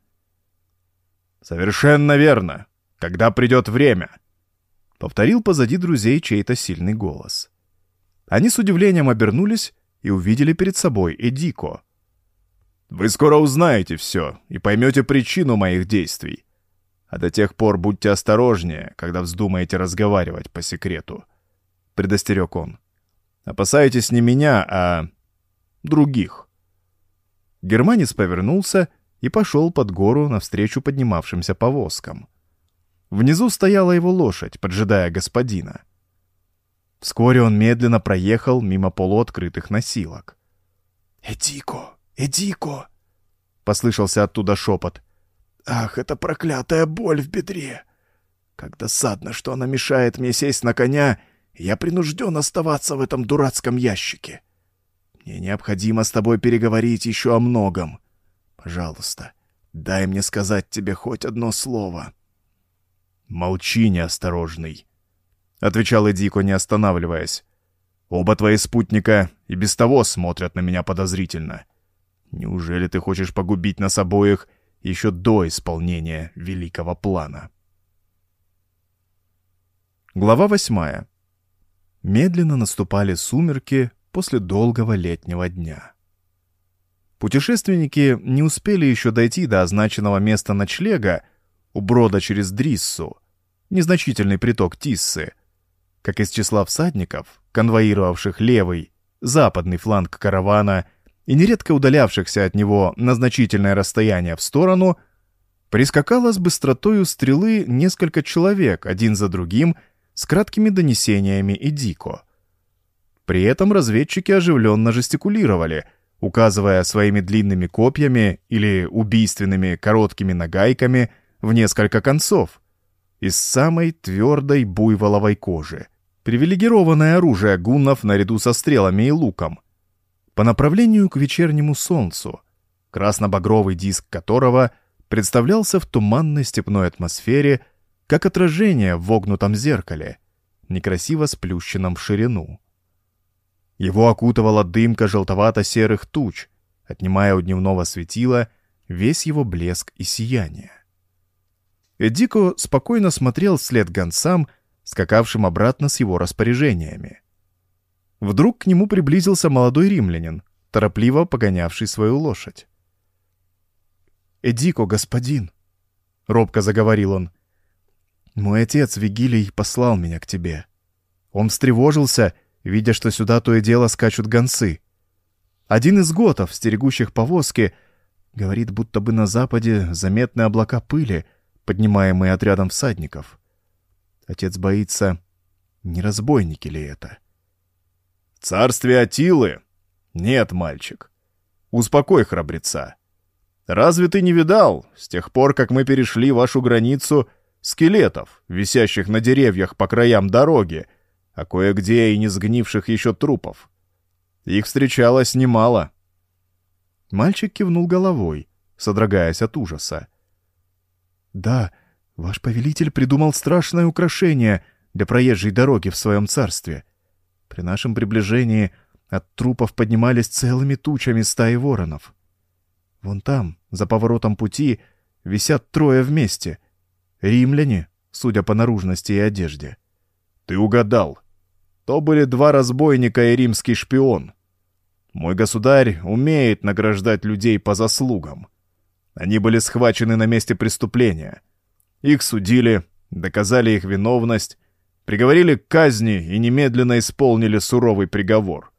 «Совершенно верно. Когда придет время», — повторил позади друзей чей-то сильный голос. Они с удивлением обернулись и увидели перед собой Эдико. «Вы скоро узнаете все и поймете причину моих действий. А до тех пор будьте осторожнее, когда вздумаете разговаривать по секрету», — предостерег он. Опасаетесь не меня, а других. Германец повернулся и пошел под гору навстречу поднимавшимся повозкам. Внизу стояла его лошадь, поджидая господина. Вскоре он медленно проехал мимо полуоткрытых носилок. «Эдико! Эдико!» — послышался оттуда шепот. «Ах, это проклятая боль в бедре! Как досадно, что она мешает мне сесть на коня я принужден оставаться в этом дурацком ящике. Мне необходимо с тобой переговорить еще о многом. Пожалуйста, дай мне сказать тебе хоть одно слово». «Молчи, неосторожный», — отвечал Эдико, не останавливаясь. «Оба твои спутника и без того смотрят на меня подозрительно. Неужели ты хочешь погубить нас обоих еще до исполнения великого плана. Глава восьмая. Медленно наступали сумерки после долгого летнего дня. Путешественники не успели еще дойти до означенного места ночлега у брода через Дриссу, незначительный приток Тиссы, как из числа всадников, конвоировавших левый, западный фланг каравана и нередко удалявшихся от него на значительное расстояние в сторону, прискакало с быстротою стрелы несколько человек один за другим с краткими донесениями и дико. При этом разведчики оживленно жестикулировали, указывая своими длинными копьями или убийственными короткими нагайками в несколько концов из самой твердой буйволовой кожи. Привилегированное оружие гуннов наряду со стрелами и луком. По направлению к вечернему солнцу, красно-багровый диск которого представлялся в туманной степной атмосфере как отражение в вогнутом зеркале, некрасиво сплющенном в ширину. Его окутывала дымка желтовато-серых туч, отнимая у дневного светила весь его блеск и сияние. Эдико спокойно смотрел вслед гонцам, скакавшим обратно с его распоряжениями. Вдруг к нему приблизился молодой римлянин, торопливо погонявший свою лошадь. «Эдико, господин!» — робко заговорил он. «Мой отец Вигилий послал меня к тебе. Он встревожился видя, что сюда то и дело скачут гонцы. Один из готов, стерегущих повозки, говорит, будто бы на западе заметны облака пыли, поднимаемые отрядом всадников. Отец боится, не разбойники ли это? «Царствие Атилы? Нет, мальчик. Успокой храбреца. Разве ты не видал, с тех пор, как мы перешли вашу границу, скелетов, висящих на деревьях по краям дороги, — а кое-где и не сгнивших еще трупов. Их встречалось немало. Мальчик кивнул головой, содрогаясь от ужаса. «Да, ваш повелитель придумал страшное украшение для проезжей дороги в своем царстве. При нашем приближении от трупов поднимались целыми тучами стаи воронов. Вон там, за поворотом пути, висят трое вместе. Римляне, судя по наружности и одежде. Ты угадал. То были два разбойника и римский шпион. Мой государь умеет награждать людей по заслугам. Они были схвачены на месте преступления. Их судили, доказали их виновность, приговорили к казни и немедленно исполнили суровый приговор.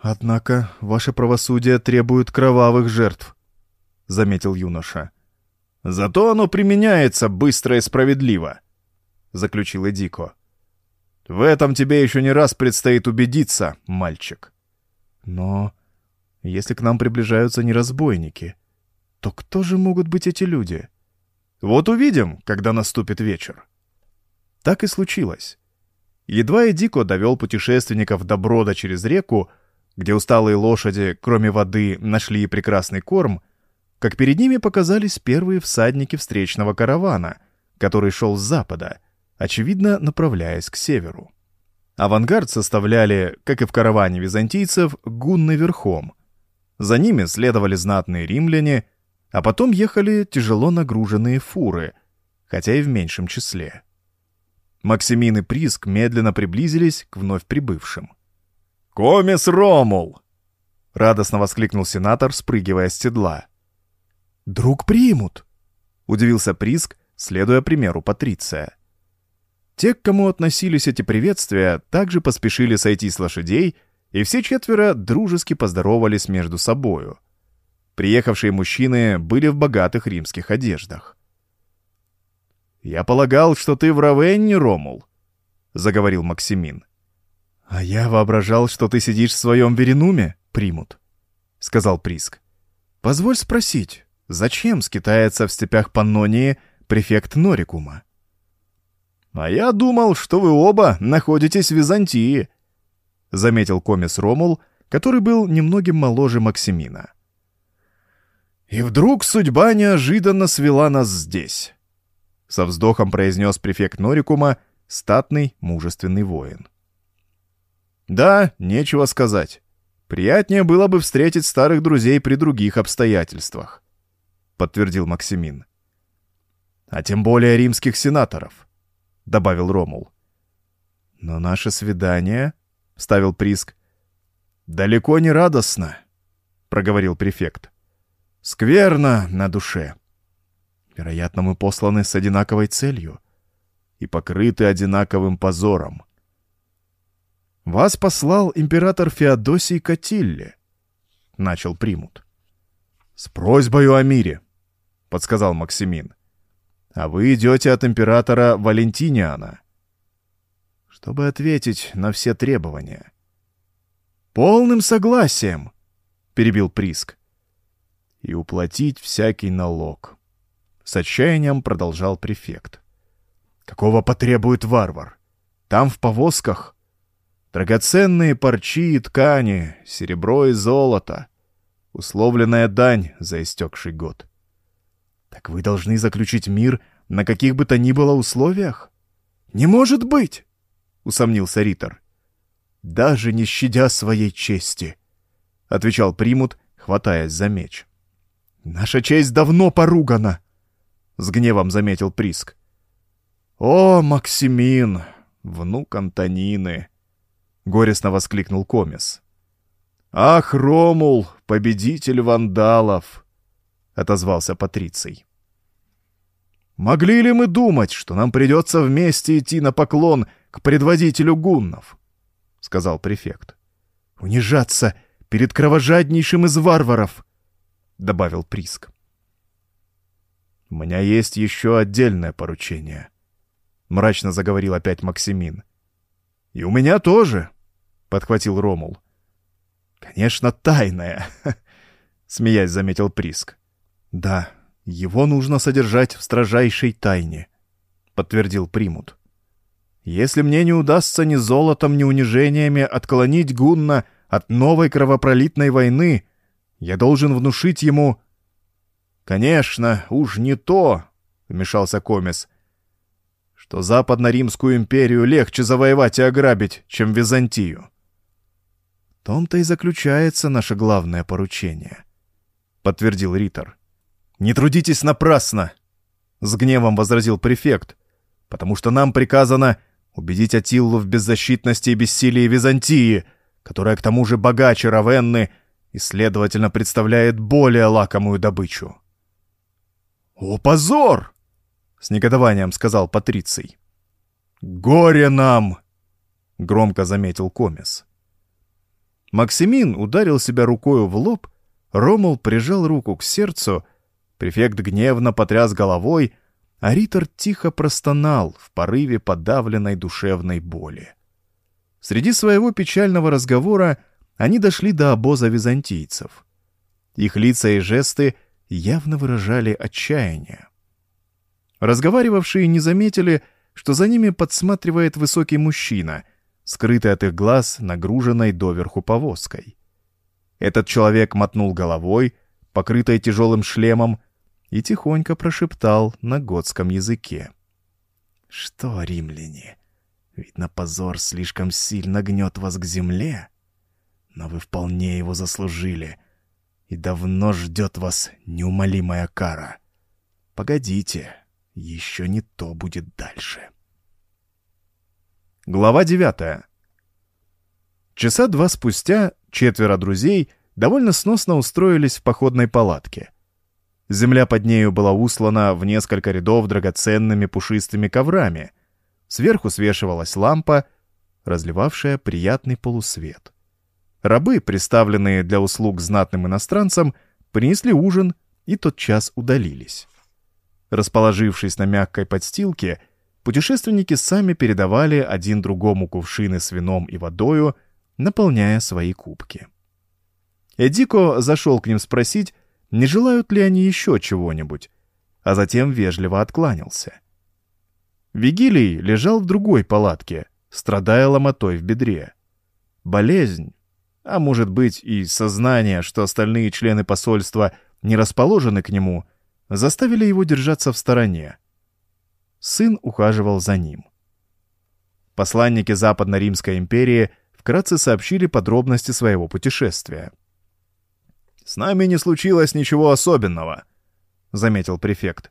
«Однако ваше правосудие требует кровавых жертв», — заметил юноша. «Зато оно применяется быстро и справедливо», — заключил Эдико. В этом тебе еще не раз предстоит убедиться, мальчик. Но если к нам приближаются не разбойники, то кто же могут быть эти люди? Вот увидим, когда наступит вечер. Так и случилось. Едва Эдико довел путешественников до брода через реку, где усталые лошади, кроме воды, нашли и прекрасный корм, как перед ними показались первые всадники встречного каравана, который шел с запада — очевидно направляясь к северу. Авангард составляли, как и в караване византийцев, гунны верхом. За ними следовали знатные римляне, а потом ехали тяжело нагруженные фуры, хотя и в меньшем числе. Максимин и Приск медленно приблизились к вновь прибывшим. «Комис Ромул!» — радостно воскликнул сенатор, спрыгивая с седла. «Друг примут!» — удивился Приск, следуя примеру Патриция. Те, к кому относились эти приветствия, также поспешили сойти с лошадей, и все четверо дружески поздоровались между собою. Приехавшие мужчины были в богатых римских одеждах. «Я полагал, что ты в Равенне, Ромул», — заговорил Максимин. «А я воображал, что ты сидишь в своем веренуме, примут», — сказал Приск. «Позволь спросить, зачем скитается в степях Паннонии префект Норикума?» «А я думал, что вы оба находитесь в Византии», — заметил комис Ромул, который был немногим моложе Максимина. «И вдруг судьба неожиданно свела нас здесь», — со вздохом произнес префект Норикума, статный, мужественный воин. «Да, нечего сказать. Приятнее было бы встретить старых друзей при других обстоятельствах. — подтвердил Максимин. «А тем более римских сенаторов», — добавил Ромул. «Но наше свидание», — вставил Приск, — «далеко не радостно», — проговорил префект. «Скверно на душе. Вероятно, мы посланы с одинаковой целью и покрыты одинаковым позором. «Вас послал император Феодосий Катилле», — начал Примут. «С просьбою о мире», — подсказал Максимин. «А вы идете от императора Валентиниана, чтобы ответить на все требования». «Полным согласием», — перебил Приск. «И уплатить всякий налог», — с отчаянием продолжал префект. «Какого потребует варвар? Там в повозках Драгоценные парчи и ткани, серебро и золото. Условленная дань за истекший год. Так вы должны заключить мир на каких бы то ни было условиях? Не может быть! Усомнился Ритор. Даже не щадя своей чести, отвечал Примут, хватаясь за меч. Наша честь давно поругана, с гневом заметил Приск. О, Максимин, внук Антонины! горестно воскликнул Комис. «Ах, Ромул, победитель вандалов!» — отозвался Патриций. «Могли ли мы думать, что нам придется вместе идти на поклон к предводителю гуннов?» — сказал префект. «Унижаться перед кровожаднейшим из варваров!» — добавил Приск. «У меня есть еще отдельное поручение», — мрачно заговорил опять Максимин. «И у меня тоже», — подхватил Ромул. «Конечно, тайная», — смеясь заметил Приск. «Да, его нужно содержать в строжайшей тайне», — подтвердил Примут. «Если мне не удастся ни золотом, ни унижениями отклонить Гунна от новой кровопролитной войны, я должен внушить ему...» «Конечно, уж не то», — вмешался Комес, — «что Западно-Римскую империю легче завоевать и ограбить, чем Византию» том-то и заключается наше главное поручение», — подтвердил Ритор. «Не трудитесь напрасно!» — с гневом возразил префект, «потому что нам приказано убедить Атиллу в беззащитности и бессилии Византии, которая к тому же богаче Равенны и, следовательно, представляет более лакомую добычу». «О, позор!» — с негодованием сказал Патриций. «Горе нам!» — громко заметил Комис. Максимин ударил себя рукою в лоб, Ромул прижал руку к сердцу, префект гневно потряс головой, а Ритор тихо простонал в порыве подавленной душевной боли. Среди своего печального разговора они дошли до обоза византийцев. Их лица и жесты явно выражали отчаяние. Разговаривавшие не заметили, что за ними подсматривает высокий мужчина — скрытой от их глаз, нагруженной доверху повозкой. Этот человек мотнул головой, покрытой тяжелым шлемом, и тихонько прошептал на готском языке. «Что, римляне, видно, позор слишком сильно гнет вас к земле, но вы вполне его заслужили, и давно ждет вас неумолимая кара. Погодите, еще не то будет дальше». Глава 9. Часа два спустя четверо друзей довольно сносно устроились в походной палатке. Земля под нею была услана в несколько рядов драгоценными пушистыми коврами. Сверху свешивалась лампа, разливавшая приятный полусвет. Рабы, представленные для услуг знатным иностранцам, принесли ужин и тотчас удалились. Расположившись на мягкой подстилке, путешественники сами передавали один другому кувшины с вином и водою, наполняя свои кубки. Эдико зашел к ним спросить, не желают ли они еще чего-нибудь, а затем вежливо откланялся. Вигилий лежал в другой палатке, страдая ломотой в бедре. Болезнь, а может быть и сознание, что остальные члены посольства не расположены к нему, заставили его держаться в стороне сын ухаживал за ним. Посланники Западно-Римской империи вкратце сообщили подробности своего путешествия. «С нами не случилось ничего особенного», — заметил префект.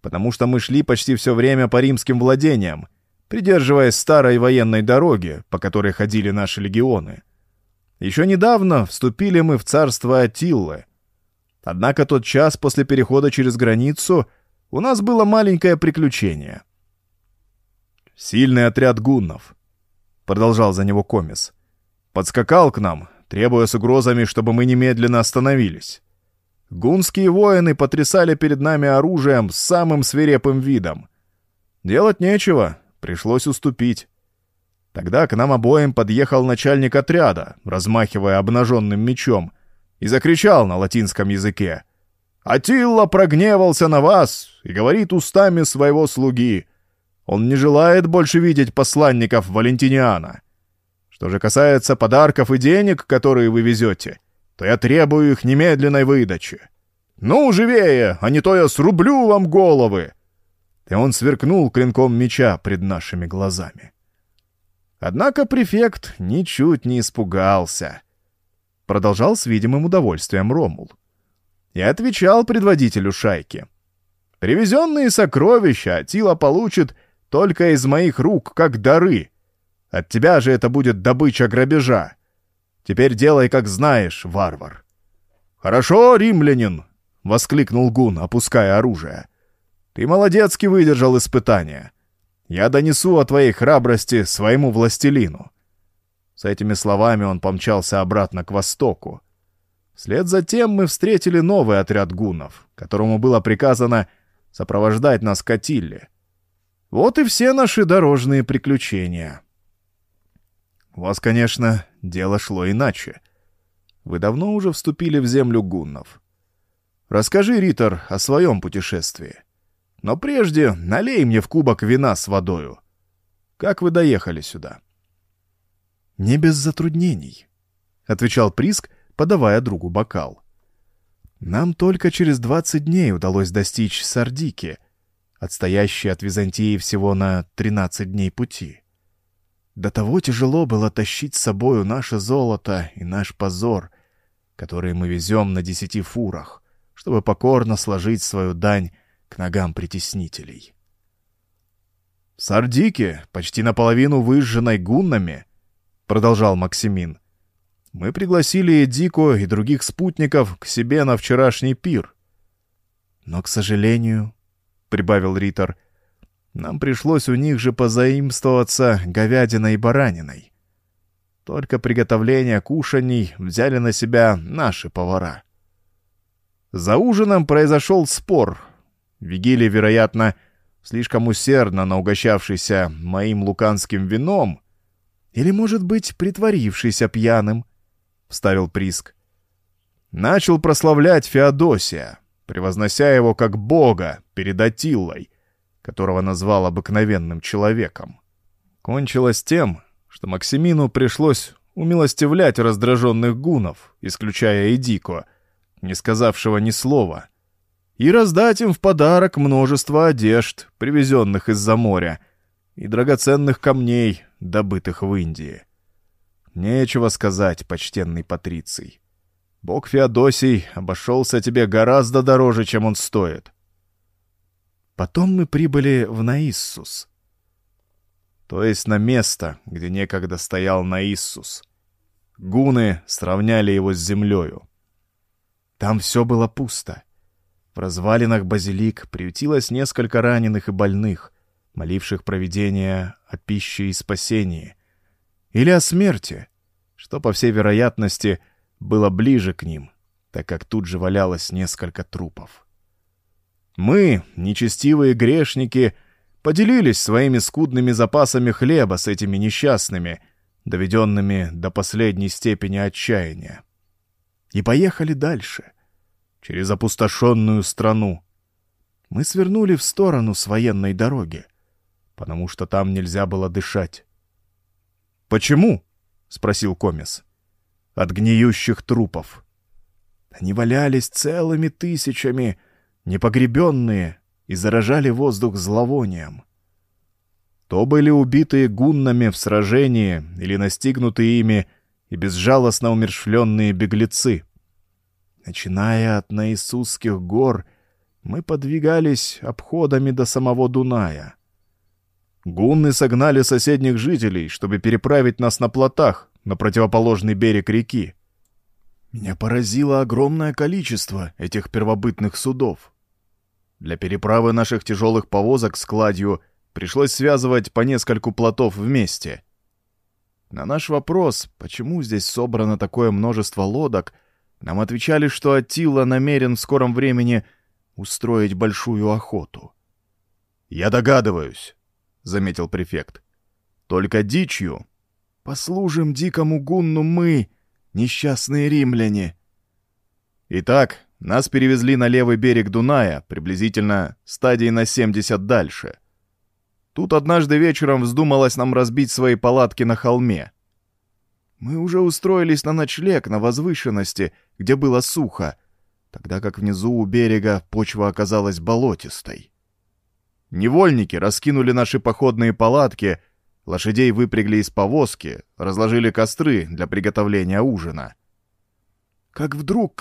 «Потому что мы шли почти все время по римским владениям, придерживаясь старой военной дороги, по которой ходили наши легионы. Еще недавно вступили мы в царство Атиллы. Однако тот час после перехода через границу у нас было маленькое приключение. Сильный отряд гуннов, продолжал за него Комис, подскакал к нам, требуя с угрозами, чтобы мы немедленно остановились. Гунские воины потрясали перед нами оружием с самым свирепым видом. Делать нечего, пришлось уступить. Тогда к нам обоим подъехал начальник отряда, размахивая обнаженным мечом, и закричал на латинском языке. «Атилла прогневался на вас и говорит устами своего слуги. Он не желает больше видеть посланников Валентиниана. Что же касается подарков и денег, которые вы везете, то я требую их немедленной выдачи. Ну, живее, а не то я срублю вам головы!» И он сверкнул клинком меча пред нашими глазами. Однако префект ничуть не испугался. Продолжал с видимым удовольствием Ромул. И отвечал предводителю шайки. «Привезенные сокровища Атила получит только из моих рук, как дары. От тебя же это будет добыча грабежа. Теперь делай, как знаешь, варвар». «Хорошо, римлянин!» — воскликнул Гун, опуская оружие. «Ты молодецки выдержал испытание. Я донесу о твоей храбрости своему властелину». С этими словами он помчался обратно к востоку. Вслед за тем мы встретили новый отряд гуннов, которому было приказано сопровождать нас к Атилле. Вот и все наши дорожные приключения. У вас, конечно, дело шло иначе. Вы давно уже вступили в землю гуннов. Расскажи, Ритор, о своем путешествии. Но прежде налей мне в кубок вина с водою. Как вы доехали сюда?» «Не без затруднений», — отвечал Приск, подавая другу бокал. «Нам только через двадцать дней удалось достичь Сардики, отстоящей от Византии всего на тринадцать дней пути. До того тяжело было тащить с собою наше золото и наш позор, которые мы везем на десяти фурах, чтобы покорно сложить свою дань к ногам притеснителей. «Сардики, почти наполовину выжженной гуннами», — продолжал Максимин. «Мы пригласили Эдико и других спутников к себе на вчерашний пир». «Но, к сожалению», — прибавил Ритор, — «нам пришлось у них же позаимствоваться говядиной и бараниной. Только приготовление кушаний взяли на себя наши повара». За ужином произошел спор Вигилий, вероятно, слишком усердно наугощавшийся моим луканским вином, или, может быть, притворившийся пьяным, — вставил Приск. Начал прославлять Феодосия, превознося его как бога перед Атиллой, которого назвал обыкновенным человеком. Кончилось тем, что Максимину пришлось умилостивлять раздраженных гунов, исключая Эдико, не сказавшего ни слова — и раздать им в подарок множество одежд, привезенных из-за моря, и драгоценных камней, добытых в Индии. Нечего сказать, почтенный Патриций. Бог Феодосий обошелся тебе гораздо дороже, чем он стоит. Потом мы прибыли в Наиссус. То есть на место, где некогда стоял Наиссус. Гуны сравняли его с землею. Там все было пусто. В развалинах базилик приютилось несколько раненых и больных, моливших провидения о пище и спасении. Или о смерти, что, по всей вероятности, было ближе к ним, так как тут же валялось несколько трупов. Мы, нечестивые грешники, поделились своими скудными запасами хлеба с этими несчастными, доведенными до последней степени отчаяния. И поехали дальше — через опустошенную страну. Мы свернули в сторону с военной дороги, потому что там нельзя было дышать. «Почему?» — спросил Комис. «От гниющих трупов». Они валялись целыми тысячами, непогребенные, и заражали воздух зловонием. То были убитые гуннами в сражении или настигнутые ими и безжалостно умершвленные беглецы — начиная от Наисусских гор мы подвигались обходами до самого Дуная. Гунны согнали соседних жителей, чтобы переправить нас на плотах на противоположный берег реки. Меня поразило огромное количество этих первобытных судов. Для переправы наших тяжелых повозок с кладью пришлось связывать по нескольку плотов вместе. На наш вопрос, почему здесь собрано такое множество лодок, нам отвечали, что Аттила намерен в скором времени устроить большую охоту. «Я догадываюсь», — заметил префект. «Только дичью послужим дикому гунну мы, несчастные римляне». Итак, нас перевезли на левый берег Дуная, приблизительно стадии на 70 дальше. Тут однажды вечером вздумалось нам разбить свои палатки на холме. Мы уже устроились на ночлег на возвышенности, где было сухо, тогда как внизу у берега почва оказалась болотистой. Невольники раскинули наши походные палатки, лошадей выпрягли из повозки, разложили костры для приготовления ужина. Как вдруг